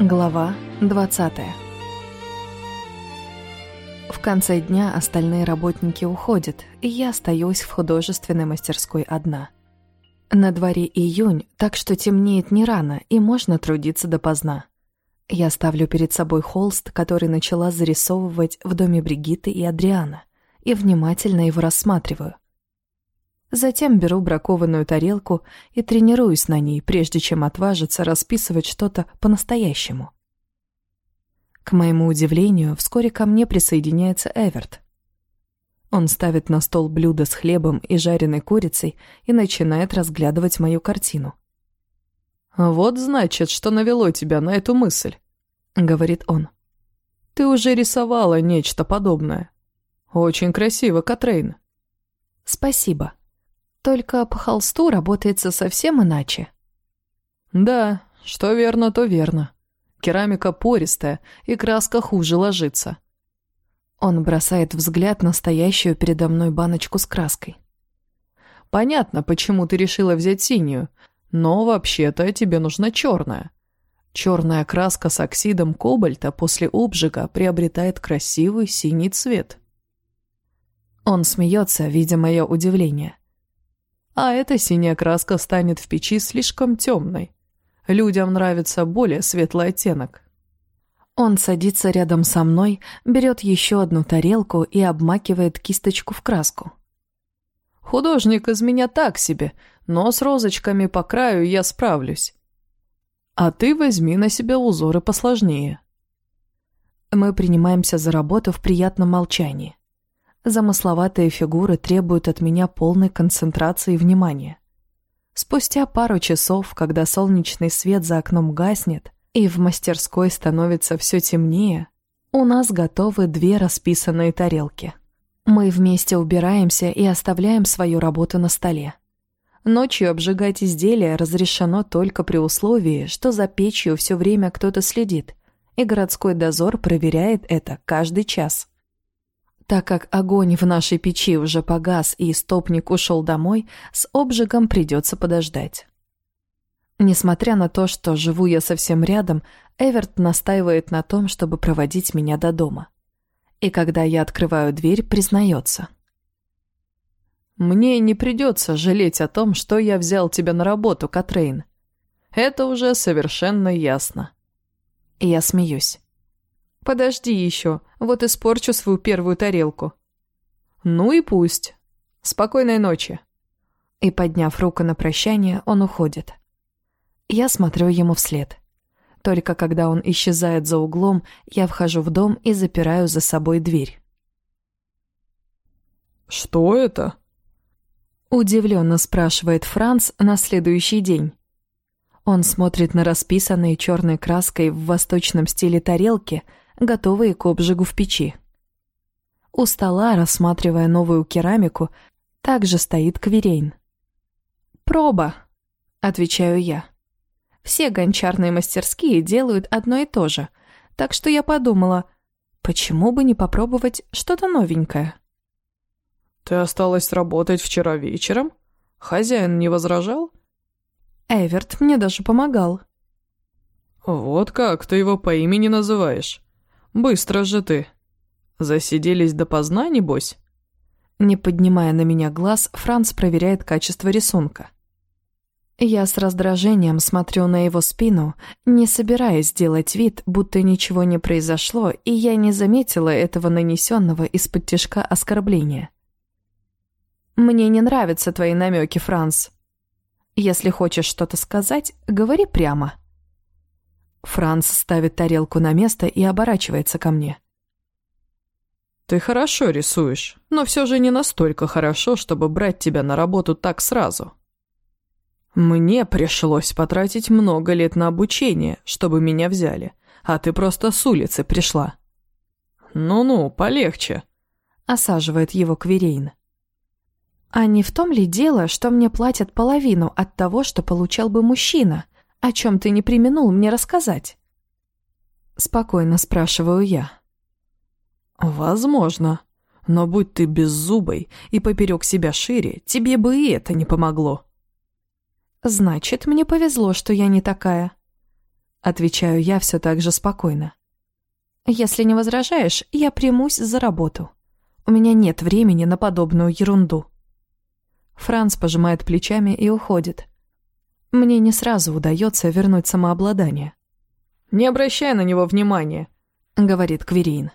Глава 20 В конце дня остальные работники уходят, и я остаюсь в художественной мастерской одна. На дворе июнь, так что темнеет не рано, и можно трудиться допоздна. Я ставлю перед собой холст, который начала зарисовывать в доме Бригитты и Адриана, и внимательно его рассматриваю. Затем беру бракованную тарелку и тренируюсь на ней, прежде чем отважиться расписывать что-то по-настоящему. К моему удивлению, вскоре ко мне присоединяется Эверт. Он ставит на стол блюдо с хлебом и жареной курицей и начинает разглядывать мою картину. «Вот значит, что навело тебя на эту мысль», — говорит он. «Ты уже рисовала нечто подобное. Очень красиво, Катрейн». «Спасибо», только по холсту работается совсем иначе. Да, что верно, то верно. Керамика пористая, и краска хуже ложится. Он бросает взгляд на стоящую передо мной баночку с краской. Понятно, почему ты решила взять синюю, но вообще-то тебе нужна черная. Черная краска с оксидом кобальта после обжига приобретает красивый синий цвет. Он смеется, видя мое удивление а эта синяя краска станет в печи слишком темной. Людям нравится более светлый оттенок. Он садится рядом со мной, берет еще одну тарелку и обмакивает кисточку в краску. Художник из меня так себе, но с розочками по краю я справлюсь. А ты возьми на себя узоры посложнее. Мы принимаемся за работу в приятном молчании. Замысловатые фигуры требуют от меня полной концентрации внимания. Спустя пару часов, когда солнечный свет за окном гаснет и в мастерской становится все темнее, у нас готовы две расписанные тарелки. Мы вместе убираемся и оставляем свою работу на столе. Ночью обжигать изделия разрешено только при условии, что за печью все время кто-то следит, и городской дозор проверяет это каждый час. Так как огонь в нашей печи уже погас и стопник ушел домой, с обжигом придется подождать. Несмотря на то, что живу я совсем рядом, Эверт настаивает на том, чтобы проводить меня до дома. И когда я открываю дверь, признается. «Мне не придется жалеть о том, что я взял тебя на работу, Катрейн. Это уже совершенно ясно». И я смеюсь. Подожди еще, вот испорчу свою первую тарелку. Ну и пусть. Спокойной ночи. И, подняв руку на прощание, он уходит. Я смотрю ему вслед. Только когда он исчезает за углом, я вхожу в дом и запираю за собой дверь. «Что это?» Удивленно спрашивает Франц на следующий день. Он смотрит на расписанные черной краской в восточном стиле тарелки — готовые к обжигу в печи. У стола, рассматривая новую керамику, также стоит кверейн. «Проба», — отвечаю я. «Все гончарные мастерские делают одно и то же, так что я подумала, почему бы не попробовать что-то новенькое?» «Ты осталась работать вчера вечером? Хозяин не возражал?» Эверт мне даже помогал. «Вот как ты его по имени называешь?» «Быстро же ты. Засиделись допоздна, небось?» Не поднимая на меня глаз, Франц проверяет качество рисунка. Я с раздражением смотрю на его спину, не собираясь делать вид, будто ничего не произошло, и я не заметила этого нанесенного из-под тяжка оскорбления. «Мне не нравятся твои намеки, Франц. Если хочешь что-то сказать, говори прямо». Франц ставит тарелку на место и оборачивается ко мне. «Ты хорошо рисуешь, но все же не настолько хорошо, чтобы брать тебя на работу так сразу. Мне пришлось потратить много лет на обучение, чтобы меня взяли, а ты просто с улицы пришла». «Ну-ну, полегче», — осаживает его Кверейн. «А не в том ли дело, что мне платят половину от того, что получал бы мужчина?» О чем ты не применул мне рассказать?» Спокойно спрашиваю я. «Возможно. Но будь ты беззубой и поперек себя шире, тебе бы и это не помогло. Значит, мне повезло, что я не такая. Отвечаю я все так же спокойно. Если не возражаешь, я примусь за работу. У меня нет времени на подобную ерунду. Франц пожимает плечами и уходит. Мне не сразу удается вернуть самообладание. «Не обращай на него внимания», — говорит Кверин.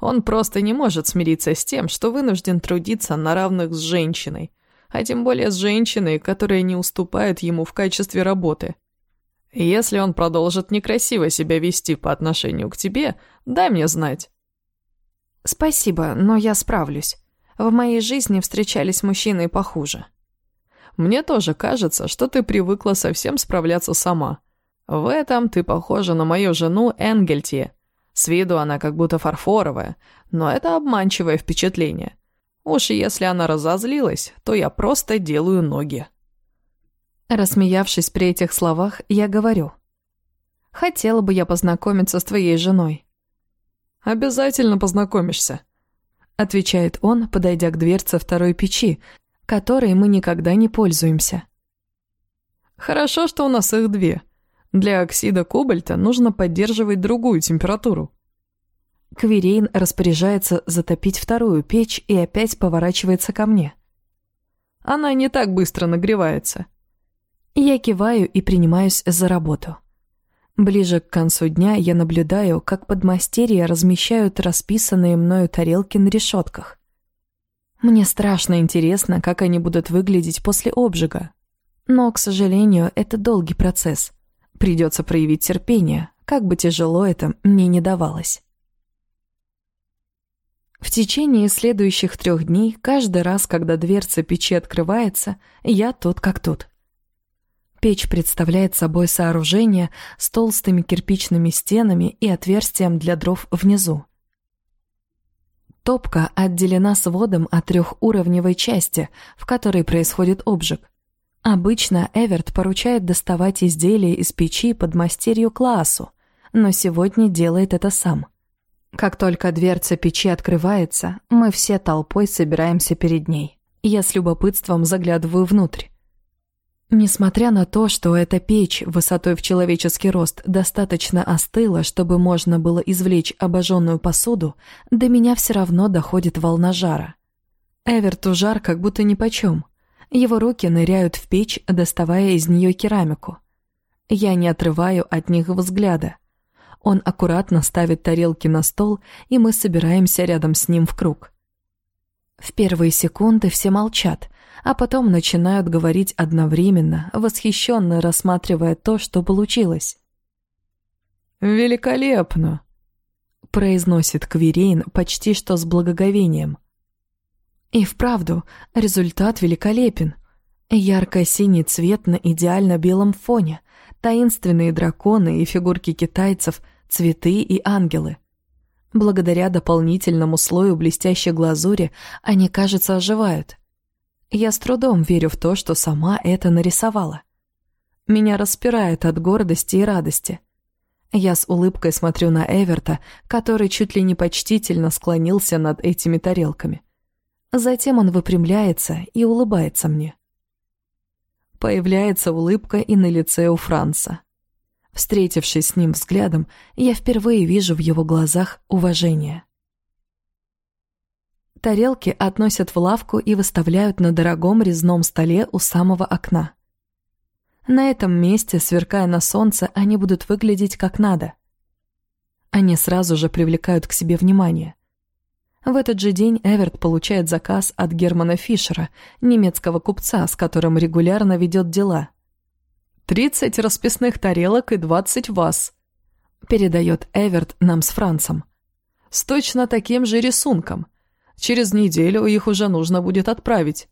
Он просто не может смириться с тем, что вынужден трудиться на равных с женщиной, а тем более с женщиной, которая не уступает ему в качестве работы. Если он продолжит некрасиво себя вести по отношению к тебе, дай мне знать. Спасибо, но я справлюсь. В моей жизни встречались мужчины похуже. Мне тоже кажется, что ты привыкла совсем справляться сама. В этом ты похожа на мою жену Энгельтье. С виду она как будто фарфоровая, но это обманчивое впечатление. Уж если она разозлилась, то я просто делаю ноги. Рассмеявшись при этих словах, я говорю. «Хотела бы я познакомиться с твоей женой». «Обязательно познакомишься», — отвечает он, подойдя к дверце второй печи, которой мы никогда не пользуемся. «Хорошо, что у нас их две. Для оксида кобальта нужно поддерживать другую температуру». Кверейн распоряжается затопить вторую печь и опять поворачивается ко мне. «Она не так быстро нагревается». Я киваю и принимаюсь за работу. Ближе к концу дня я наблюдаю, как подмастерья размещают расписанные мною тарелки на решетках. Мне страшно интересно, как они будут выглядеть после обжига. Но, к сожалению, это долгий процесс. Придется проявить терпение, как бы тяжело это мне не давалось. В течение следующих трех дней, каждый раз, когда дверца печи открывается, я тут как тут. Печь представляет собой сооружение с толстыми кирпичными стенами и отверстием для дров внизу. Топка отделена сводом от трехуровневой части, в которой происходит обжиг. Обычно Эверт поручает доставать изделия из печи под мастерью классу, но сегодня делает это сам – как только дверца печи открывается, мы все толпой собираемся перед ней. Я с любопытством заглядываю внутрь. Несмотря на то, что эта печь высотой в человеческий рост достаточно остыла, чтобы можно было извлечь обожженную посуду, до меня все равно доходит волна жара. Эверту жар как будто нипочем. Его руки ныряют в печь, доставая из нее керамику. Я не отрываю от них взгляда. Он аккуратно ставит тарелки на стол, и мы собираемся рядом с ним в круг. В первые секунды все молчат, а потом начинают говорить одновременно, восхищенно рассматривая то, что получилось. «Великолепно!» — произносит Кверейн почти что с благоговением. И вправду, результат великолепен. Ярко-синий цвет на идеально белом фоне, таинственные драконы и фигурки китайцев, цветы и ангелы. Благодаря дополнительному слою блестящей глазури они, кажется, оживают. Я с трудом верю в то, что сама это нарисовала. Меня распирает от гордости и радости. Я с улыбкой смотрю на Эверта, который чуть ли не почтительно склонился над этими тарелками. Затем он выпрямляется и улыбается мне. Появляется улыбка и на лице у Франца. Встретившись с ним взглядом, я впервые вижу в его глазах уважение. Тарелки относят в лавку и выставляют на дорогом резном столе у самого окна. На этом месте, сверкая на солнце, они будут выглядеть как надо. Они сразу же привлекают к себе внимание. В этот же день Эверт получает заказ от Германа Фишера, немецкого купца, с которым регулярно ведет дела. «Тридцать расписных тарелок и двадцать ваз», — передает Эверт нам с Францем. «С точно таким же рисунком. Через неделю их уже нужно будет отправить».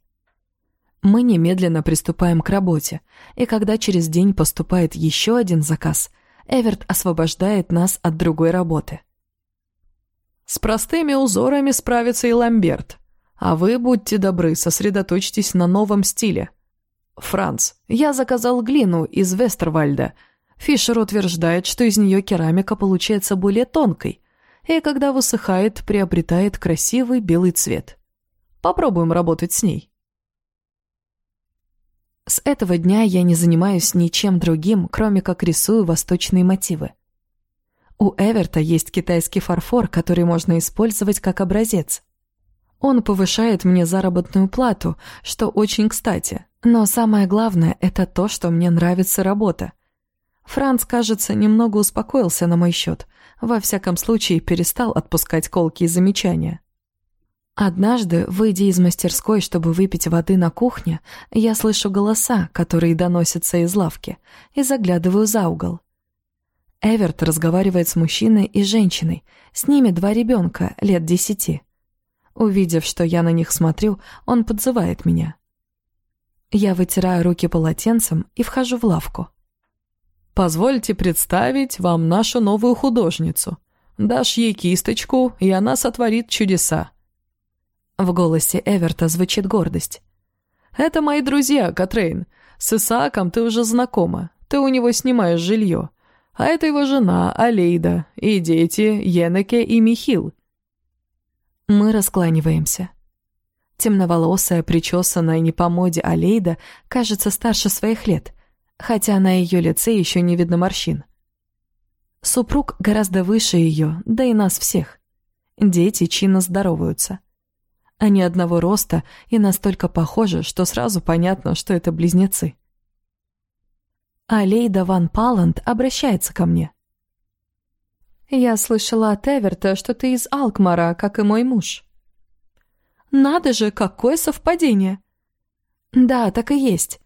Мы немедленно приступаем к работе, и когда через день поступает еще один заказ, Эверт освобождает нас от другой работы. С простыми узорами справится и Ламберт. А вы, будьте добры, сосредоточьтесь на новом стиле. Франц, я заказал глину из Вестервальда. Фишер утверждает, что из нее керамика получается более тонкой. и когда высыхает, приобретает красивый белый цвет. Попробуем работать с ней. С этого дня я не занимаюсь ничем другим, кроме как рисую восточные мотивы. У Эверта есть китайский фарфор, который можно использовать как образец. Он повышает мне заработную плату, что очень кстати. Но самое главное – это то, что мне нравится работа. Франц, кажется, немного успокоился на мой счет. Во всяком случае, перестал отпускать колки и замечания. Однажды, выйдя из мастерской, чтобы выпить воды на кухне, я слышу голоса, которые доносятся из лавки, и заглядываю за угол. Эверт разговаривает с мужчиной и женщиной, с ними два ребенка, лет десяти. Увидев, что я на них смотрю, он подзывает меня. Я вытираю руки полотенцем и вхожу в лавку. «Позвольте представить вам нашу новую художницу. Дашь ей кисточку, и она сотворит чудеса». В голосе Эверта звучит гордость. «Это мои друзья, Катрейн. С Исааком ты уже знакома. Ты у него снимаешь жилье. А это его жена, Алейда, и дети, Енеке и Михил. Мы раскланиваемся. Темноволосая, причесанная не по моде Алейда кажется старше своих лет, хотя на ее лице еще не видно морщин. Супруг гораздо выше ее, да и нас всех. Дети чинно здороваются. Они одного роста и настолько похожи, что сразу понятно, что это близнецы. Алейда Ван Паланд обращается ко мне. Я слышала от Эверта, что ты из Алкмара, как и мой муж. Надо же, какое совпадение. Да, так и есть.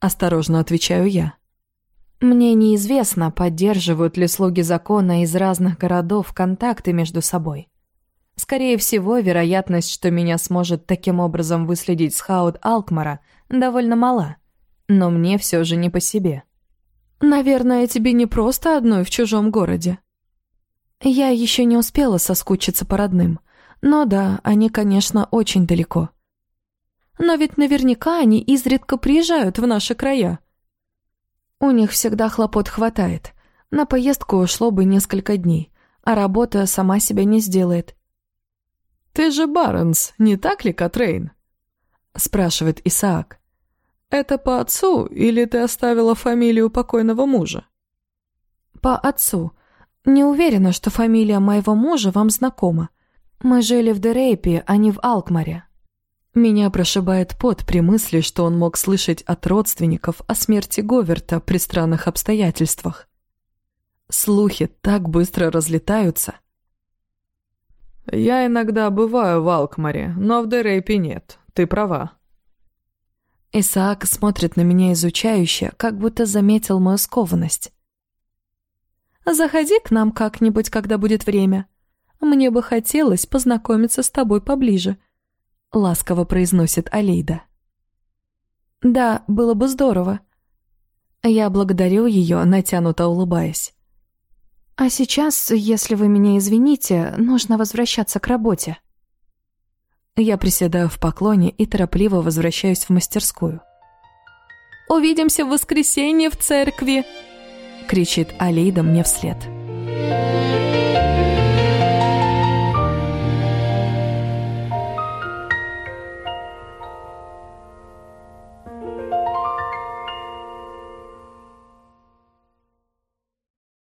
Осторожно отвечаю я. Мне неизвестно, поддерживают ли слуги закона из разных городов контакты между собой. Скорее всего, вероятность, что меня сможет таким образом выследить Схаут Алкмара, довольно мала. Но мне все же не по себе. Наверное, тебе не просто одной в чужом городе. Я еще не успела соскучиться по родным. Но да, они, конечно, очень далеко. Но ведь наверняка они изредка приезжают в наши края. У них всегда хлопот хватает. На поездку ушло бы несколько дней, а работа сама себя не сделает. «Ты же Барнс, не так ли, Катрейн?» — спрашивает Исаак. «Это по отцу или ты оставила фамилию покойного мужа?» «По отцу. Не уверена, что фамилия моего мужа вам знакома. Мы жили в Дерейпе, а не в Алкмаре». Меня прошибает пот при мысли, что он мог слышать от родственников о смерти Говерта при странных обстоятельствах. Слухи так быстро разлетаются. «Я иногда бываю в Алкмаре, но в Дерейпе нет. Ты права». Исаак смотрит на меня изучающе, как будто заметил мою скованность. Заходи к нам как-нибудь, когда будет время. Мне бы хотелось познакомиться с тобой поближе», — ласково произносит Алейда. «Да, было бы здорово». Я благодарю ее, натянуто улыбаясь. «А сейчас, если вы меня извините, нужно возвращаться к работе». Я приседаю в поклоне и торопливо возвращаюсь в мастерскую. «Увидимся в воскресенье в церкви!» Кричит Алейда мне вслед.